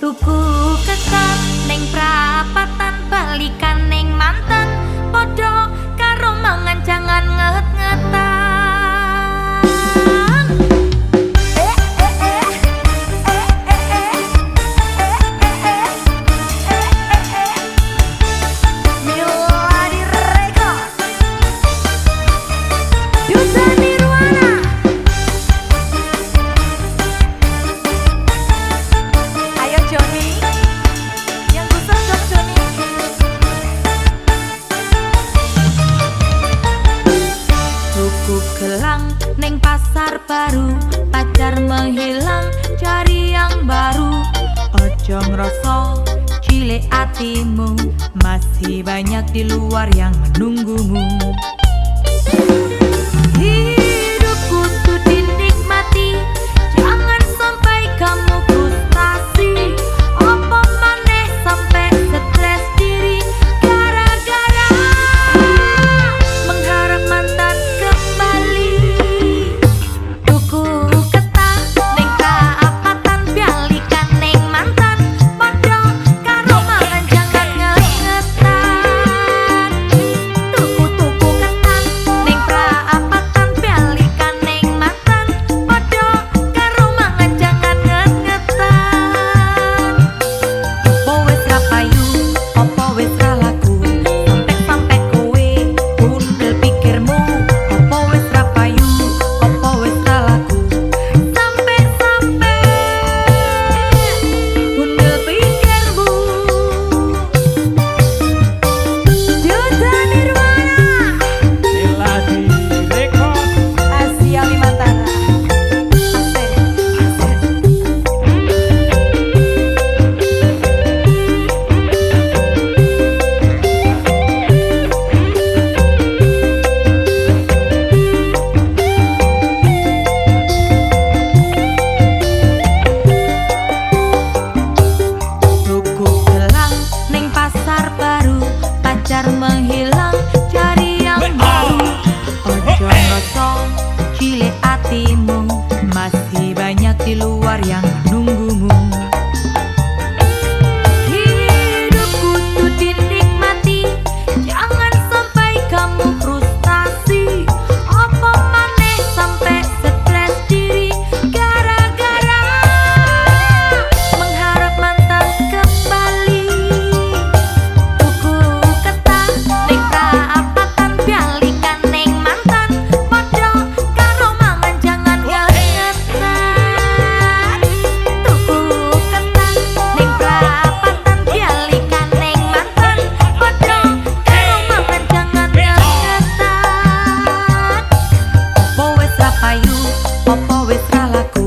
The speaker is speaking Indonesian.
Tuku kesel ning prapatan balikan ning mantan. Podo karo mangan jangan ngetik baru Pacar menghilang cari yang baru. Ojo ngerosok cilik hatimu Masih banyak di luar yang menunggumu. menghilang cari yang baru. Ah. Ojo oh, eh. kosong cilik hatimu. Masih banyak di luar yang nunggu. payu opo wis kalaku